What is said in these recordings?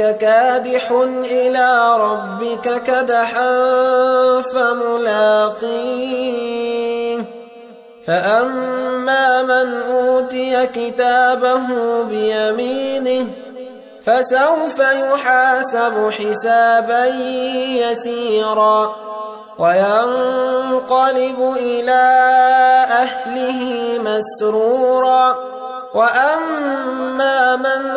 كادح إلى ربك كدحا فملاقيه. فأما من أوتي كتابه بيمينه فسوف يحاسب حسابا يسيرا. وينقلب إلى أهله مسرورا. وأما من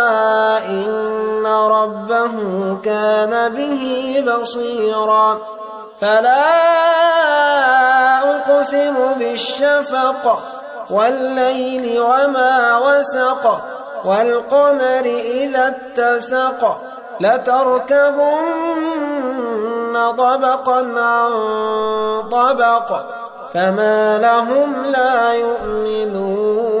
إن ربه كان به بصيرا فلا أقسم بالشفق والليل وما وسق والقمر إذا اتسق لتركبن طبقا عن طبق فما لهم لا يؤمنون